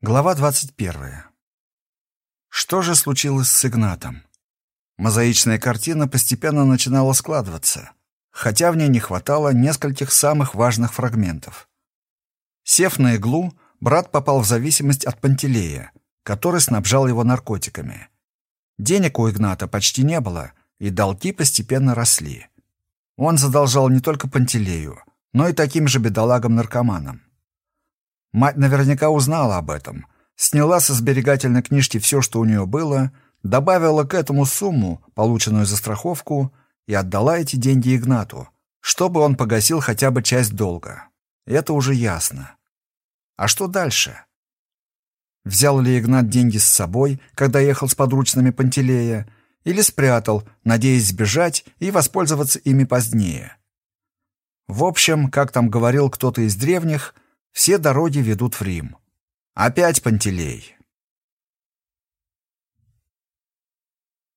Глава 21. Что же случилось с Игнатом? Мозаичная картина постепенно начинала складываться, хотя в ней не хватало нескольких самых важных фрагментов. Сев на иглу, брат попал в зависимость от Пантелея, который снабжал его наркотиками. Денег у Игната почти не было, и долги постепенно росли. Он задолжал не только Пантелею, но и таким же бедолагам-наркоманам. Мать наверняка узнала об этом, сняла со сберегательной книжки все, что у нее было, добавила к этому сумму, полученную за страховку, и отдала эти деньги Игнату, чтобы он погасил хотя бы часть долга. Это уже ясно. А что дальше? Взял ли Игнат деньги с собой, когда ехал с подручными Пантелея, или спрятал, надеясь сбежать и воспользоваться ими позднее? В общем, как там говорил кто-то из древних – все дороги ведут в Рим. Опять Пантелей.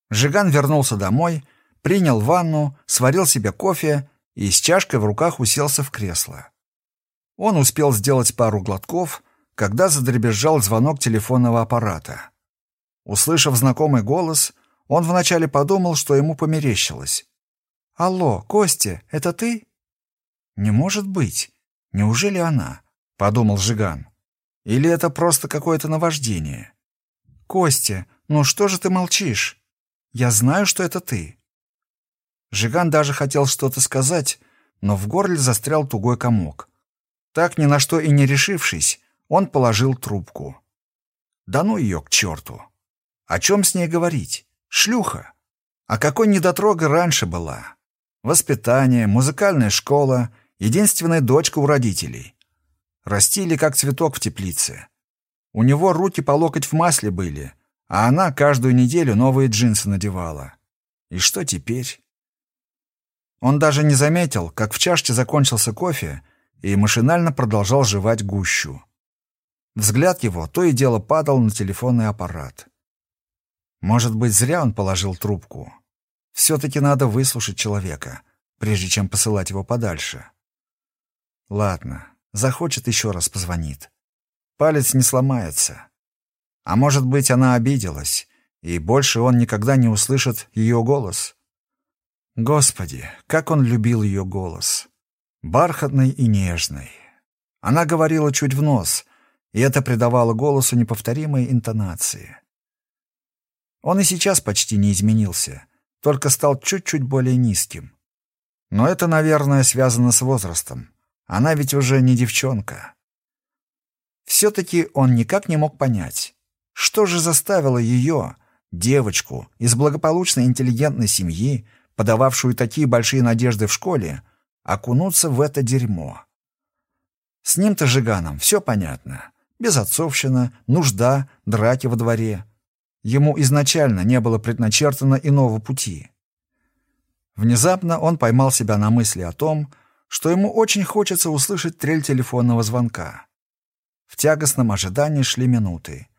Жиган вернулся домой, принял ванну, сварил себе кофе и с чашкой в руках уселся в кресло. Он успел сделать пару глотков, когда задребезжал звонок телефонного аппарата. Услышав знакомый голос, он вначале подумал, что ему померещилось. «Алло, Костя, это ты?» «Не может быть. Неужели она?» Подумал Жиган. Или это просто какое-то наваждение? Костя, ну что же ты молчишь? Я знаю, что это ты. Жиган даже хотел что-то сказать, но в горле застрял тугой комок. Так ни на что и не решившись, он положил трубку. Да ну ее к черту! О чем с ней говорить? Шлюха! А какой недотрога раньше была? Воспитание, музыкальная школа, единственная дочка у родителей. Растили, как цветок в теплице. У него руки по локоть в масле были, а она каждую неделю новые джинсы надевала. И что теперь? Он даже не заметил, как в чашке закончился кофе, и машинально продолжал жевать гущу. Взгляд его то и дело падал на телефонный аппарат. Может быть, зря он положил трубку. Все-таки надо выслушать человека, прежде чем посылать его подальше. Ладно, Захочет, еще раз позвонит. Палец не сломается. А может быть, она обиделась, и больше он никогда не услышит ее голос. Господи, как он любил ее голос. Бархатный и нежный. Она говорила чуть в нос, и это придавало голосу неповторимые интонации. Он и сейчас почти не изменился, только стал чуть-чуть более низким. Но это, наверное, связано с возрастом. Она ведь уже не девчонка. Все-таки он никак не мог понять, что же заставило ее, девочку из благополучной интеллигентной семьи, подававшую такие большие надежды в школе, окунуться в это дерьмо. С ним-то Жиганом все понятно. Безотцовщина, нужда, драки во дворе. Ему изначально не было предначертано иного пути. Внезапно он поймал себя на мысли о том, что ему очень хочется услышать трель телефонного звонка. В тягостном ожидании шли минуты.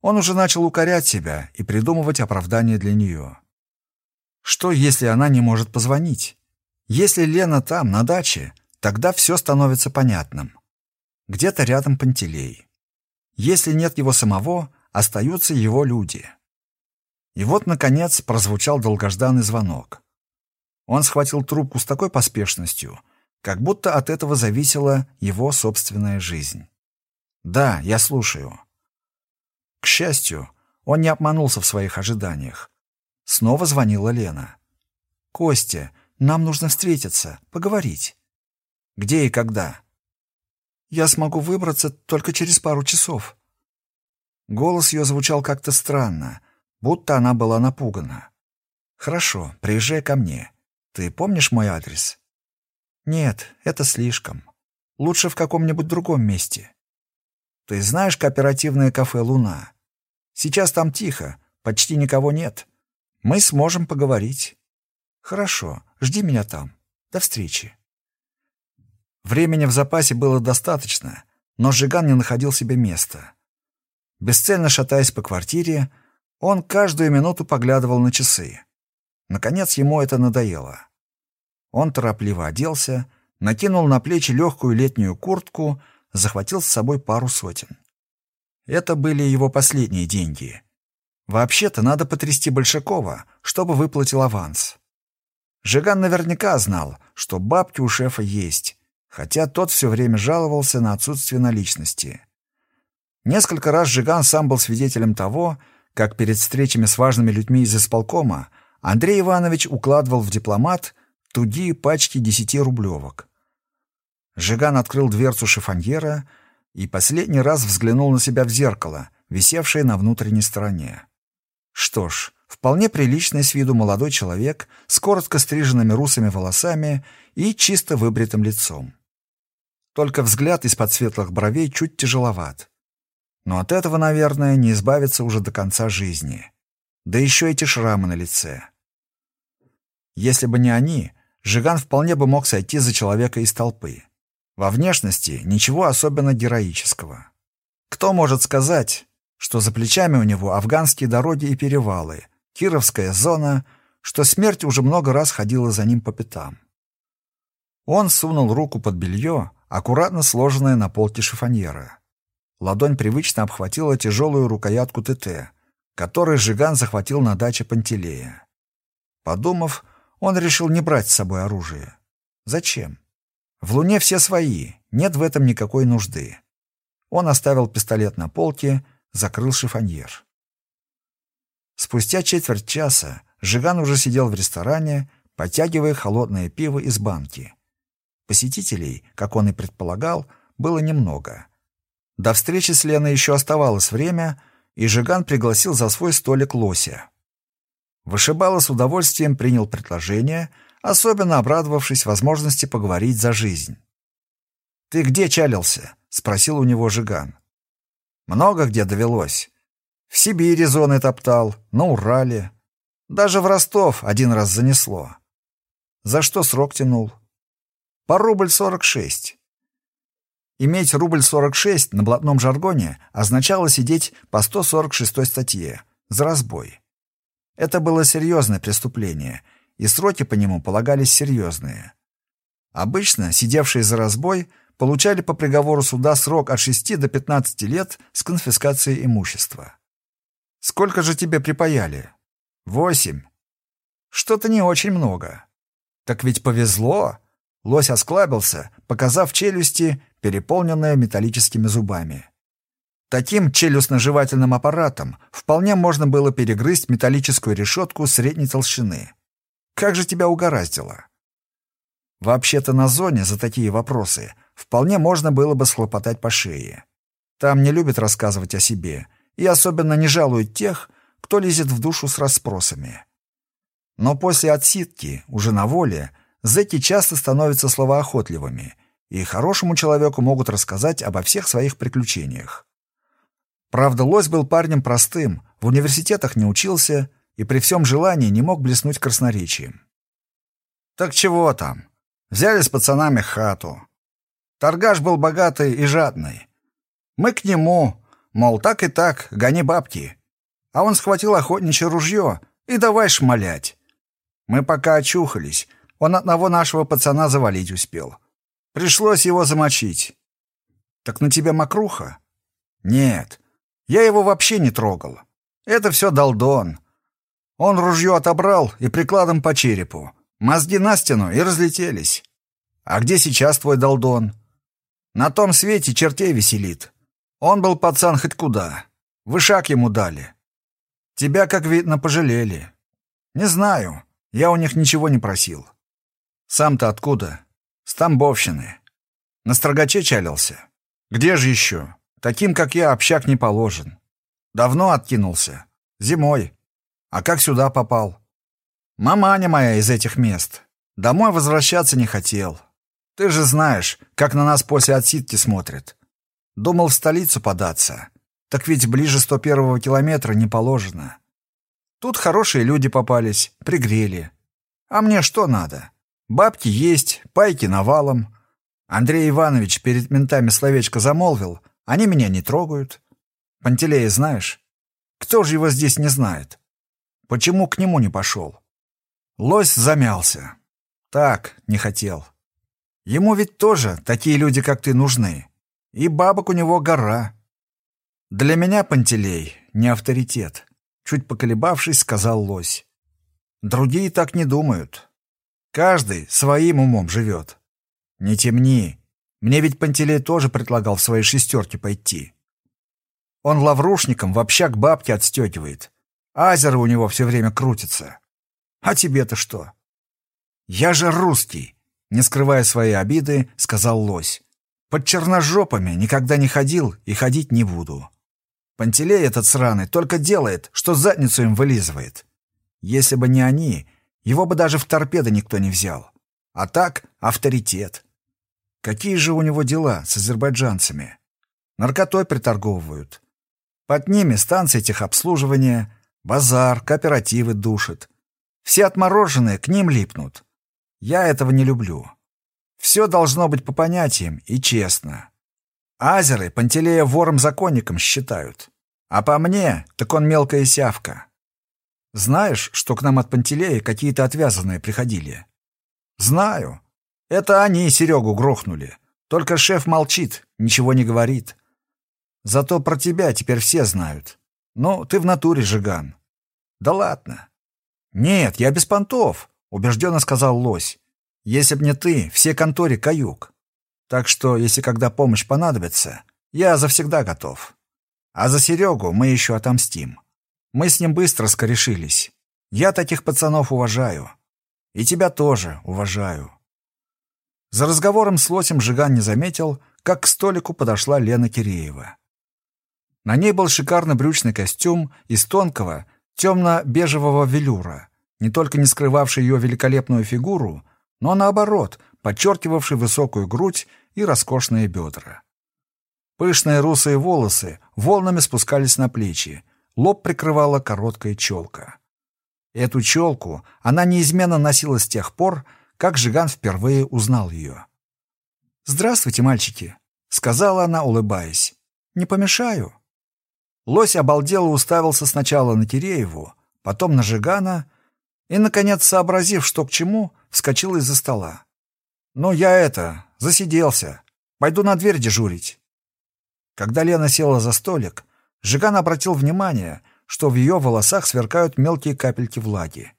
Он уже начал укорять себя и придумывать оправдание для нее. Что, если она не может позвонить? Если Лена там, на даче, тогда все становится понятным. Где-то рядом Пантелей. Если нет его самого, остаются его люди. И вот, наконец, прозвучал долгожданный звонок. Он схватил трубку с такой поспешностью — как будто от этого зависела его собственная жизнь. «Да, я слушаю». К счастью, он не обманулся в своих ожиданиях. Снова звонила Лена. «Костя, нам нужно встретиться, поговорить». «Где и когда?» «Я смогу выбраться только через пару часов». Голос ее звучал как-то странно, будто она была напугана. «Хорошо, приезжай ко мне. Ты помнишь мой адрес?» «Нет, это слишком. Лучше в каком-нибудь другом месте. Ты знаешь кооперативное кафе «Луна»? Сейчас там тихо, почти никого нет. Мы сможем поговорить. Хорошо, жди меня там. До встречи». Времени в запасе было достаточно, но Жиган не находил себе места. Бесцельно шатаясь по квартире, он каждую минуту поглядывал на часы. Наконец ему это надоело. Он торопливо оделся, накинул на плечи легкую летнюю куртку, захватил с собой пару сотен. Это были его последние деньги. Вообще-то надо потрясти Большакова, чтобы выплатил аванс. Жиган наверняка знал, что бабки у шефа есть, хотя тот все время жаловался на отсутствие наличности. Несколько раз Жиган сам был свидетелем того, как перед встречами с важными людьми из исполкома Андрей Иванович укладывал в дипломат тугие пачки десятирублевок. Жиган открыл дверцу шифоньера и последний раз взглянул на себя в зеркало, висевшее на внутренней стороне. Что ж, вполне приличный с виду молодой человек с коротко стриженными русыми волосами и чисто выбритым лицом. Только взгляд из-под светлых бровей чуть тяжеловат. Но от этого, наверное, не избавиться уже до конца жизни. Да еще эти шрамы на лице. Если бы не они, Жиган вполне бы мог сойти за человека из толпы. Во внешности ничего особенно героического. Кто может сказать, что за плечами у него афганские дороги и перевалы, Кировская зона, что смерть уже много раз ходила за ним по пятам? Он сунул руку под белье, аккуратно сложенное на полке шифоньера. Ладонь привычно обхватила тяжелую рукоятку ТТ, который Жиган захватил на даче Пантелея. Подумав, он решил не брать с собой оружие. Зачем? В Луне все свои, нет в этом никакой нужды. Он оставил пистолет на полке, закрыл шифоньер. Спустя четверть часа Жиган уже сидел в ресторане, потягивая холодное пиво из банки. Посетителей, как он и предполагал, было немного. До встречи с Леной еще оставалось время, и Жиган пригласил за свой столик лося. Вышибала с удовольствием принял предложение, особенно обрадовавшись возможности поговорить за жизнь. «Ты где чалился?» — спросил у него Жиган. «Много где довелось. В Сибири зоны топтал, на Урале. Даже в Ростов один раз занесло. За что срок тянул? По рубль сорок шесть. Иметь рубль сорок шесть на блатном жаргоне означало сидеть по сто сорок шестой статье за разбой. Это было серьезное преступление, и сроки по нему полагались серьезные. Обычно сидевшие за разбой получали по приговору суда срок от 6 до 15 лет с конфискацией имущества. «Сколько же тебе припаяли?» «Восемь». «Что-то не очень много». «Так ведь повезло!» Лось осклабился, показав челюсти, переполненные металлическими зубами. Таким челюстно-жевательным аппаратом вполне можно было перегрызть металлическую решетку средней толщины. Как же тебя угораздило? Вообще-то на зоне за такие вопросы вполне можно было бы схлопотать по шее. Там не любят рассказывать о себе и особенно не жалуют тех, кто лезет в душу с расспросами. Но после отсидки, уже на воле, зэки часто становятся словоохотливыми и хорошему человеку могут рассказать обо всех своих приключениях. Правда, Лось был парнем простым, в университетах не учился и при всем желании не мог блеснуть красноречием. Так чего там? Взяли с пацанами хату. Торгаш был богатый и жадный. Мы к нему, мол, так и так, гони бабки. А он схватил охотничье ружье и давай шмалять. Мы пока очухались, он одного нашего пацана завалить успел. Пришлось его замочить. Так на тебя мокруха? Нет, я его вообще не трогал. Это все долдон. Он ружье отобрал и прикладом по черепу. Мозги на стену и разлетелись. А где сейчас твой долдон? На том свете чертей веселит. Он был пацан хоть куда. Вышак ему дали. Тебя, как видно, пожалели. Не знаю. Я у них ничего не просил. Сам-то откуда? С Тамбовщины. На строгаче чалился. Где же еще? Таким, как я, общак не положен. Давно откинулся. Зимой. А как сюда попал? Маманя моя из этих мест. Домой возвращаться не хотел. Ты же знаешь, как на нас после отсидки смотрят. Думал в столицу податься. Так ведь ближе 101-го километра не положено. Тут хорошие люди попались, пригрели. А мне что надо? Бабки есть, пайки навалом. Андрей Иванович перед ментами словечко замолвил — они меня не трогают. Пантелея знаешь? Кто же его здесь не знает? Почему к нему не пошел? Лось замялся. Так, не хотел. Ему ведь тоже такие люди, как ты, нужны. И бабок у него гора. «Для меня Пантелей не авторитет», — чуть поколебавшись, сказал лось. «Другие так не думают. Каждый своим умом живет. Не темни. Мне ведь Пантелей тоже предлагал в своей шестерке пойти. Он лаврушником в общак бабки отстегивает. Азеры у него все время крутятся. А тебе-то что? Я же русский, не скрывая своей обиды, сказал лось. Под черножопами никогда не ходил и ходить не буду. Пантелей этот сраный только делает, что задницу им вылизывает. Если бы не они, его бы даже в торпеды никто не взял. А так авторитет. Какие же у него дела с азербайджанцами? Наркотой приторговывают. Под ними станции техобслуживания, базар, кооперативы душат. Все отмороженные к ним липнут. Я этого не люблю. Все должно быть по понятиям и честно. Азеры Пантелея вором-законником считают. А по мне, так он мелкая сявка. Знаешь, что к нам от Пантелея какие-то отвязанные приходили? Знаю. Это они Серегу грохнули. Только шеф молчит, ничего не говорит. Зато про тебя теперь все знают. Ну, ты в натуре жиган. Да ладно. Нет, я без понтов, убежденно сказал лось. Если б не ты, все конторе каюк. Так что, если когда помощь понадобится, я завсегда готов. А за Серегу мы еще отомстим. Мы с ним быстро скорешились. Я таких пацанов уважаю. И тебя тоже уважаю. За разговором с лосем Жиган не заметил, как к столику подошла Лена Киреева. На ней был шикарный брючный костюм из тонкого, темно-бежевого велюра, не только не скрывавший ее великолепную фигуру, но наоборот, подчеркивавший высокую грудь и роскошные бедра. Пышные русые волосы волнами спускались на плечи, лоб прикрывала короткая челка. Эту челку она неизменно носила с тех пор, как Жиган впервые узнал ее. «Здравствуйте, мальчики», — сказала она, улыбаясь. «Не помешаю?» Лось обалдело уставился сначала на Кирееву, потом на Жигана и, наконец, сообразив, что к чему, вскочил из-за стола. «Ну, я это, засиделся. Пойду на дверь дежурить». Когда Лена села за столик, Жиган обратил внимание, что в ее волосах сверкают мелкие капельки влаги.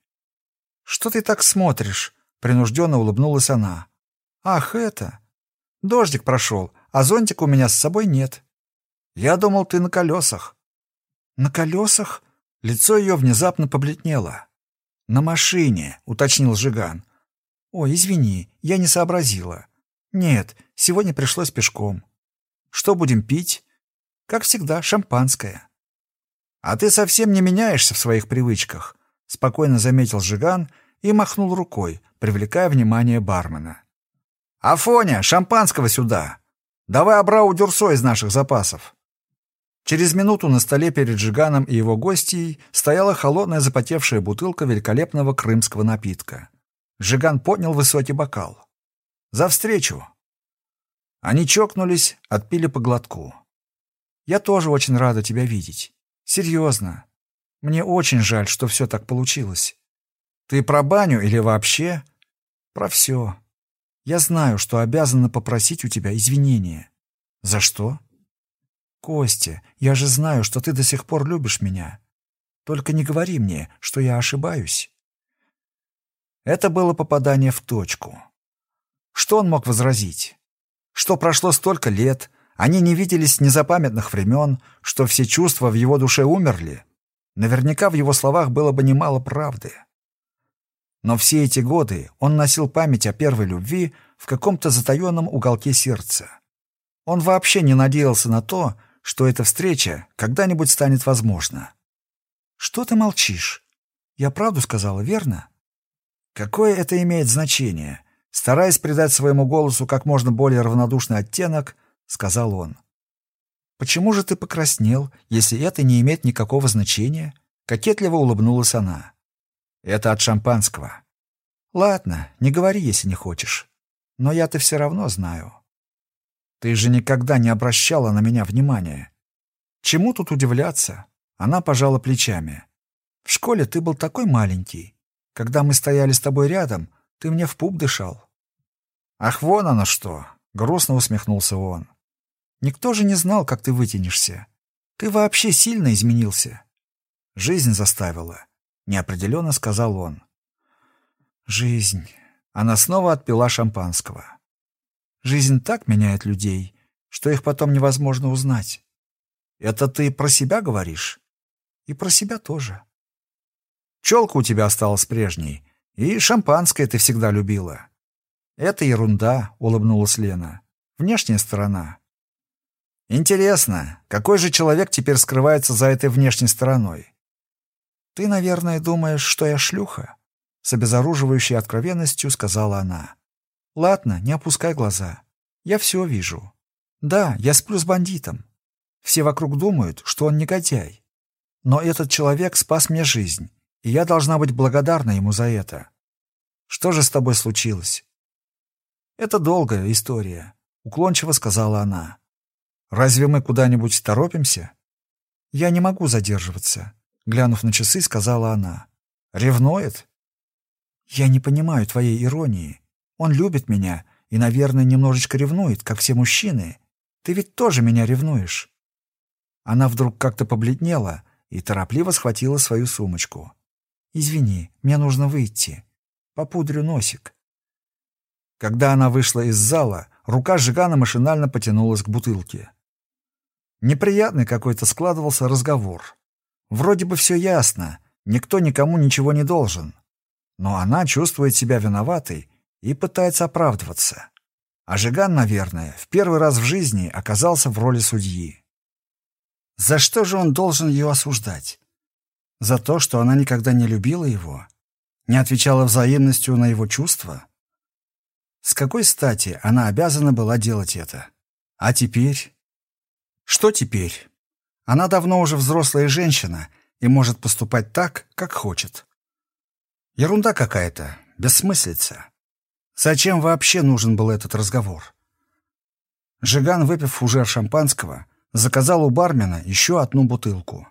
«Что ты так смотришь?» — принужденно улыбнулась она. «Ах, это! Дождик прошел, а зонтика у меня с собой нет. Я думал, ты на колесах». «На колесах?» Лицо ее внезапно побледнело. «На машине», — уточнил Жиган. «Ой, извини, я не сообразила. Нет, сегодня пришлось пешком. Что будем пить?» «Как всегда, шампанское». «А ты совсем не меняешься в своих привычках», — спокойно заметил Жиган и махнул рукой, привлекая внимание бармена. «Афоня, шампанского сюда! Давай обрау дюрсо из наших запасов!» Через минуту на столе перед Жиганом и его гостьей стояла холодная запотевшая бутылка великолепного крымского напитка. Жиган поднял высокий бокал. «За встречу!» Они чокнулись, отпили по глотку. «Я тоже очень рада тебя видеть. Серьезно. Мне очень жаль, что все так получилось. Ты про баню или вообще?» «Про все. Я знаю, что обязана попросить у тебя извинения. За что?» «Костя, я же знаю, что ты до сих пор любишь меня. Только не говори мне, что я ошибаюсь». Это было попадание в точку. Что он мог возразить? Что прошло столько лет, они не виделись с незапамятных времен, что все чувства в его душе умерли? Наверняка в его словах было бы немало правды. Но все эти годы он носил память о первой любви в каком-то затаенном уголке сердца. Он вообще не надеялся на то, что эта встреча когда-нибудь станет возможна. «Что ты молчишь? Я правду сказала, верно?» «Какое это имеет значение?» Стараясь придать своему голосу как можно более равнодушный оттенок, сказал он. «Почему же ты покраснел, если это не имеет никакого значения?» Кокетливо улыбнулась она. «Это от шампанского». «Ладно, не говори, если не хочешь. Но я-то все равно знаю». Ты же никогда не обращала на меня внимания. Чему тут удивляться? Она пожала плечами. В школе ты был такой маленький. Когда мы стояли с тобой рядом, ты мне в пуп дышал. Ах, вон оно что! Грустно усмехнулся он. Никто же не знал, как ты вытянешься. Ты вообще сильно изменился. Жизнь заставила, неопределенно сказал он. Жизнь. Она снова отпила шампанского. Жизнь так меняет людей, что их потом невозможно узнать. Это ты про себя говоришь? И про себя тоже. Челка у тебя осталась прежней, и шампанское ты всегда любила. Это ерунда, улыбнулась Лена. Внешняя сторона. Интересно, какой же человек теперь скрывается за этой внешней стороной? Ты, наверное, думаешь, что я шлюха? С обезоруживающей откровенностью сказала она. Ладно, не опускай глаза. Я все вижу. Да, я сплю с бандитом. Все вокруг думают, что он негодяй. Но этот человек спас мне жизнь, и я должна быть благодарна ему за это. Что же с тобой случилось? Это долгая история, уклончиво сказала она. Разве мы куда-нибудь торопимся? Я не могу задерживаться, глянув на часы, сказала она. Ревнует? Я не понимаю твоей иронии. Он любит меня и, наверное, немножечко ревнует, как все мужчины. Ты ведь тоже меня ревнуешь». Она вдруг как-то побледнела и торопливо схватила свою сумочку. «Извини, мне нужно выйти. Попудрю носик». Когда она вышла из зала, рука Жигана машинально потянулась к бутылке. Неприятный какой-то складывался разговор. Вроде бы все ясно, никто никому ничего не должен. Но она чувствует себя виноватой и пытается оправдываться. А Жиган, наверное, в первый раз в жизни оказался в роли судьи. За что же он должен ее осуждать? За то, что она никогда не любила его? Не отвечала взаимностью на его чувства? С какой стати она обязана была делать это? А теперь? Что теперь? Она давно уже взрослая женщина и может поступать так, как хочет. Ерунда какая-то, бессмыслица. Зачем вообще нужен был этот разговор? Жиган, выпив фужер шампанского, заказал у бармена еще одну бутылку.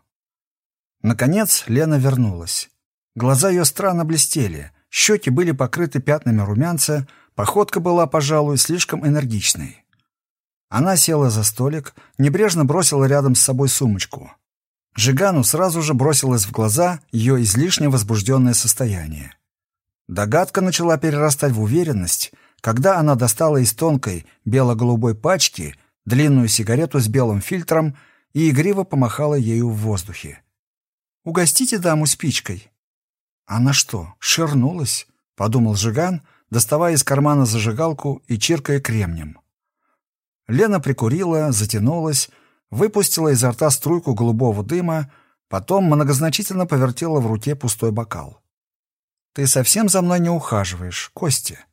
Наконец Лена вернулась. Глаза ее странно блестели, щеки были покрыты пятнами румянца, походка была, пожалуй, слишком энергичной. Она села за столик, небрежно бросила рядом с собой сумочку. Жигану сразу же бросилось в глаза ее излишне возбужденное состояние. Догадка начала перерастать в уверенность, когда она достала из тонкой бело-голубой пачки длинную сигарету с белым фильтром и игриво помахала ею в воздухе. «Угостите даму спичкой». «Она что, ширнулась?» — подумал Жиган, доставая из кармана зажигалку и чиркая кремнем. Лена прикурила, затянулась, выпустила изо рта струйку голубого дыма, потом многозначительно повертела в руке пустой бокал. Ты совсем за мной не ухаживаешь, Костя.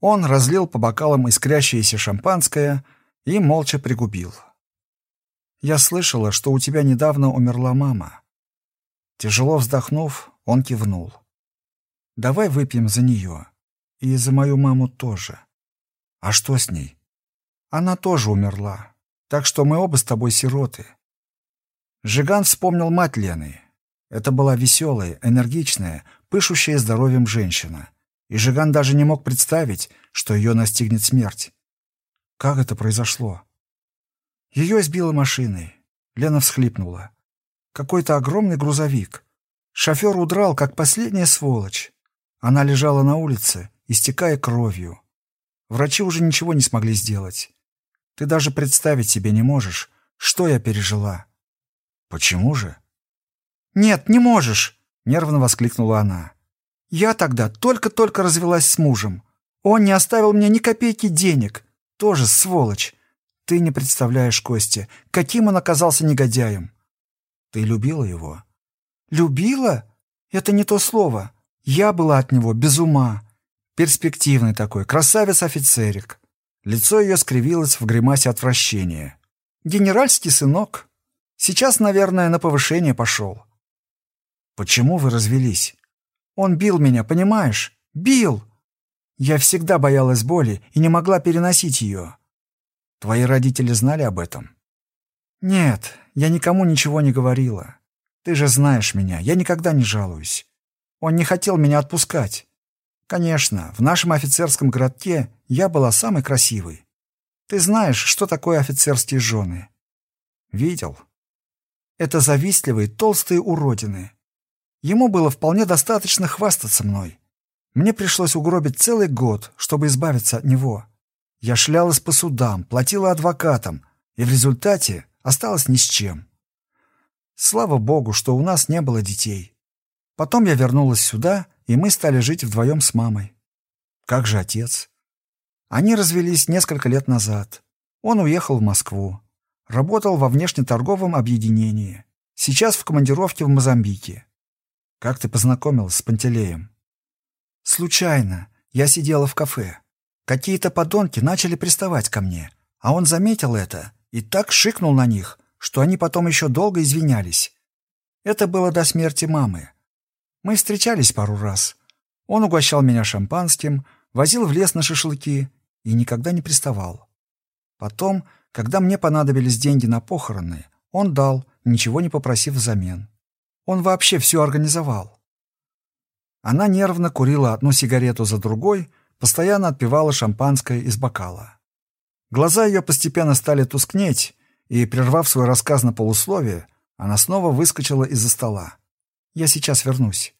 Он разлил по бокалам искрящееся шампанское и молча пригубил. Я слышала, что у тебя недавно умерла мама. Тяжело вздохнув, он кивнул. Давай выпьем за нее. И за мою маму тоже. А что с ней? Она тоже умерла. Так что мы оба с тобой сироты. Жиган вспомнил мать Лены. Это была веселая, энергичная, пышущая здоровьем женщина. И Жиган даже не мог представить, что ее настигнет смерть. Как это произошло? Ее сбила машиной. Лена всхлипнула. Какой-то огромный грузовик. Шофер удрал, как последняя сволочь. Она лежала на улице, истекая кровью. Врачи уже ничего не смогли сделать. Ты даже представить себе не можешь, что я пережила. Почему же? Нет, не можешь нервно воскликнула она. Я тогда только-только развелась с мужем. Он не оставил мне ни копейки денег. Тоже сволочь. Ты не представляешь, Костя, каким он оказался негодяем. Ты любила его? Любила? Это не то слово. Я была от него без ума. Перспективный такой, красавец-офицерик. Лицо ее скривилось в гримасе отвращения. Генеральский сынок. Сейчас, наверное, на повышение пошел. Почему вы развелись? Он бил меня, понимаешь? Бил! Я всегда боялась боли и не могла переносить ее. Твои родители знали об этом? Нет, я никому ничего не говорила. Ты же знаешь меня, я никогда не жалуюсь. Он не хотел меня отпускать. Конечно, в нашем офицерском городке я была самой красивой. Ты знаешь, что такое офицерские жены? Видел, Это завистливые, толстые уродины. Ему было вполне достаточно хвастаться мной. Мне пришлось угробить целый год, чтобы избавиться от него. Я шлялась по судам, платила адвокатам, и в результате осталась ни с чем. Слава богу, что у нас не было детей. Потом я вернулась сюда, и мы стали жить вдвоем с мамой. Как же отец? Они развелись несколько лет назад. Он уехал в Москву. Работал во внешнеторговом объединении. Сейчас в командировке в Мозамбике. Как ты познакомилась с Пантелеем? Случайно. Я сидела в кафе. Какие-то подонки начали приставать ко мне, а он заметил это и так шикнул на них, что они потом еще долго извинялись. Это было до смерти мамы. Мы встречались пару раз. Он угощал меня шампанским, возил в лес на шашлыки и никогда не приставал. Потом, когда мне понадобились деньги на похороны, он дал, ничего не попросив взамен. Он вообще все организовал. Она нервно курила одну сигарету за другой, постоянно отпивала шампанское из бокала. Глаза ее постепенно стали тускнеть, и, прервав свой рассказ на полусловие, она снова выскочила из-за стола. «Я сейчас вернусь».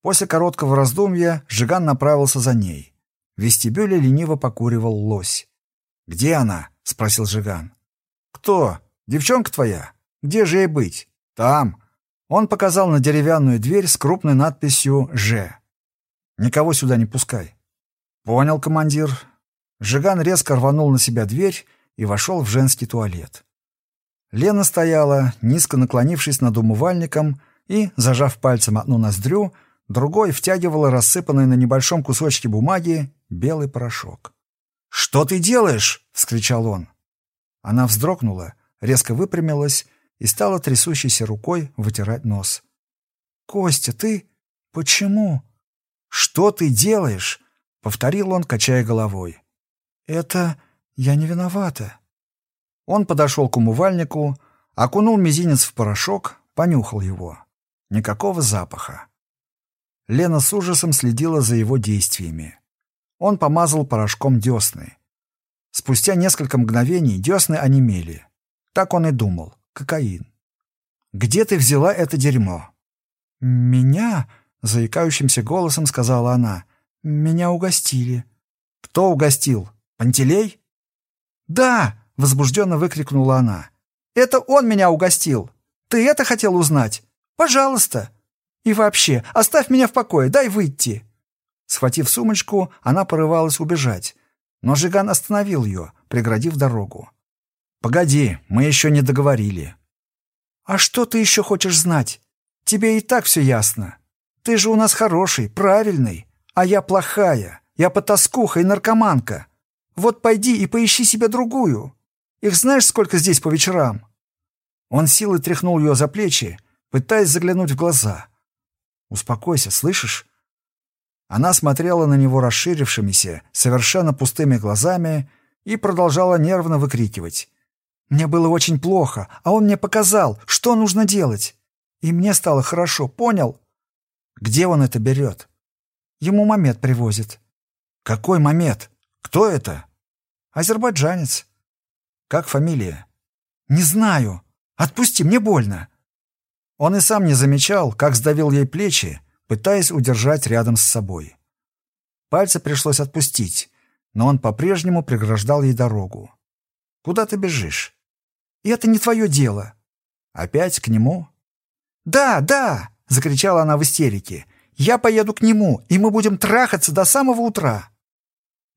После короткого раздумья Жиган направился за ней. В вестибюле лениво покуривал лось. «Где она?» — спросил Жиган. «Кто? Девчонка твоя? Где же ей быть?» «Там». Он показал на деревянную дверь с крупной надписью «Ж». «Никого сюда не пускай». «Понял, командир». Жиган резко рванул на себя дверь и вошел в женский туалет. Лена стояла, низко наклонившись над умывальником, и, зажав пальцем одну ноздрю, другой втягивала рассыпанный на небольшом кусочке бумаги белый порошок. «Что ты делаешь?» — вскричал он. Она вздрогнула, резко выпрямилась и стала трясущейся рукой вытирать нос. «Костя, ты... Почему?» «Что ты делаешь?» — повторил он, качая головой. «Это... Я не виновата». Он подошел к умывальнику, окунул мизинец в порошок, понюхал его. Никакого запаха. Лена с ужасом следила за его действиями. Он помазал порошком десны. Спустя несколько мгновений десны онемели. Так он и думал. Кокаин. «Где ты взяла это дерьмо?» «Меня?» — заикающимся голосом сказала она. «Меня угостили». «Кто угостил? Пантелей?» «Да!» — возбужденно выкрикнула она. «Это он меня угостил! Ты это хотел узнать? Пожалуйста! И вообще, оставь меня в покое, дай выйти!» Схватив сумочку, она порывалась убежать, но Жиган остановил ее, преградив дорогу. «Погоди, мы еще не договорили». «А что ты еще хочешь знать? Тебе и так все ясно. Ты же у нас хороший, правильный, а я плохая, я потаскуха и наркоманка. Вот пойди и поищи себе другую. Их знаешь, сколько здесь по вечерам?» Он силой тряхнул ее за плечи, пытаясь заглянуть в глаза. «Успокойся, слышишь?» Она смотрела на него расширившимися, совершенно пустыми глазами и продолжала нервно выкрикивать. «Мне было очень плохо, а он мне показал, что нужно делать. И мне стало хорошо, понял?» «Где он это берет?» «Ему мамет привозит». «Какой мамет?» «Кто это?» «Азербайджанец». «Как фамилия?» «Не знаю. Отпусти, мне больно». Он и сам не замечал, как сдавил ей плечи, пытаясь удержать рядом с собой. Пальцы пришлось отпустить, но он по-прежнему преграждал ей дорогу. «Куда ты бежишь?» «И это не твое дело». «Опять к нему?» «Да, да!» — закричала она в истерике. «Я поеду к нему, и мы будем трахаться до самого утра».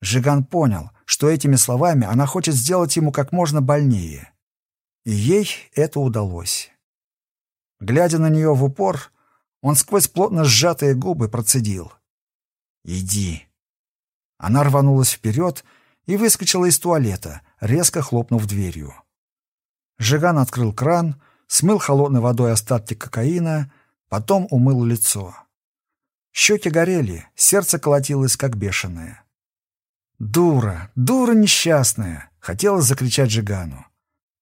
Жиган понял, что этими словами она хочет сделать ему как можно больнее. И ей это удалось. Глядя на нее в упор, он сквозь плотно сжатые губы процедил. «Иди». Она рванулась вперед и выскочила из туалета, резко хлопнув дверью. Жиган открыл кран, смыл холодной водой остатки кокаина, потом умыл лицо. Щеки горели, сердце колотилось, как бешеное. «Дура! Дура несчастная!» — хотелось закричать Жигану.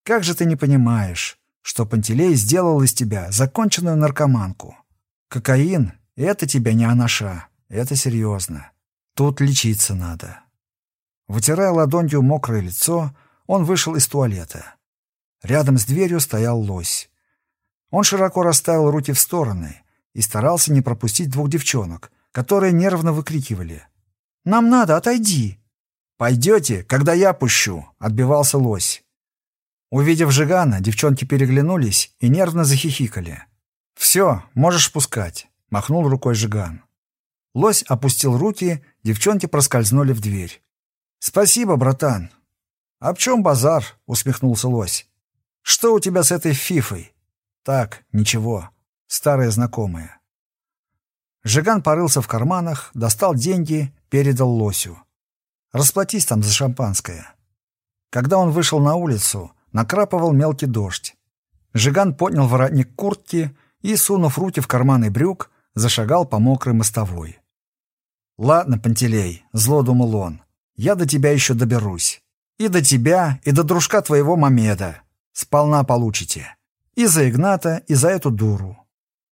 «Как же ты не понимаешь, что Пантелей сделал из тебя законченную наркоманку? Кокаин — это тебя не анаша, это серьезно. Тут лечиться надо». Вытирая ладонью мокрое лицо, он вышел из туалета. Рядом с дверью стоял лось. Он широко расставил руки в стороны и старался не пропустить двух девчонок, которые нервно выкрикивали. «Нам надо, отойди!» «Пойдете, когда я пущу», — отбивался лось. Увидев Жигана, девчонки переглянулись и нервно захихикали. «Все, можешь пускать», — махнул рукой Жиган. Лось опустил руки, девчонки проскользнули в дверь. «Спасибо, братан». «А в чем базар?» — усмехнулся лось. «Что у тебя с этой фифой?» «Так, ничего. Старые знакомые». Жиган порылся в карманах, достал деньги, передал лосю. «Расплатись там за шампанское». Когда он вышел на улицу, накрапывал мелкий дождь. Жиган поднял воротник куртки и, сунув руки в карманы брюк, зашагал по мокрой мостовой. «Ладно, Пантелей», — зло думал он, — «я до тебя еще доберусь. И до тебя, и до дружка твоего Мамеда. Сполна получите. И за Игната, и за эту дуру.